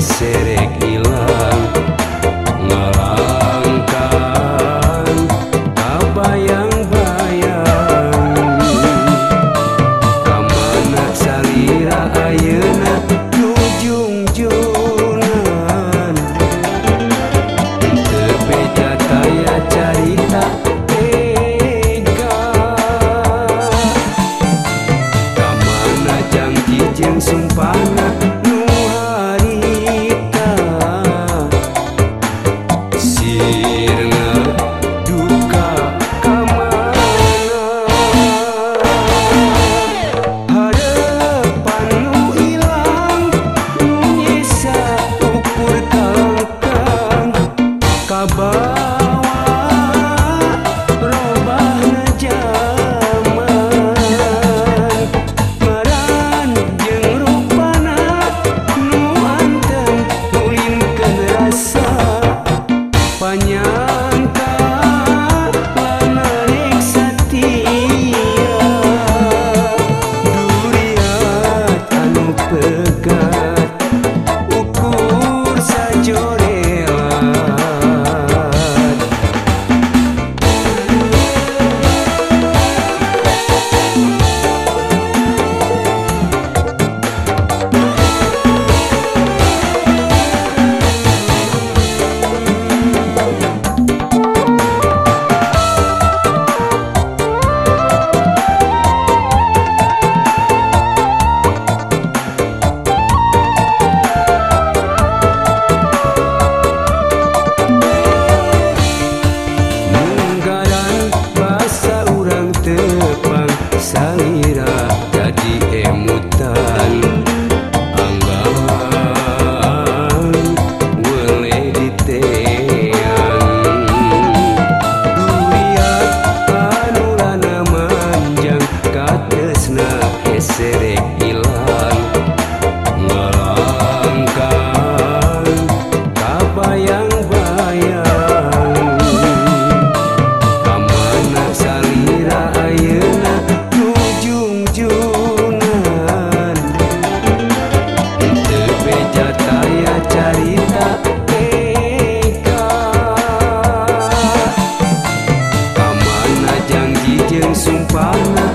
serek hilang ngalangkan kabayang-bayang kamana salira ayeuna nujung junan? Teu beda kaya carita tega. Kamana janji jeung sumpahna udah keserek hilang yang kabayang-bayang Kamana salira ayena nujung junan Tebeja taya carita teka Kamana janji jeng sumpana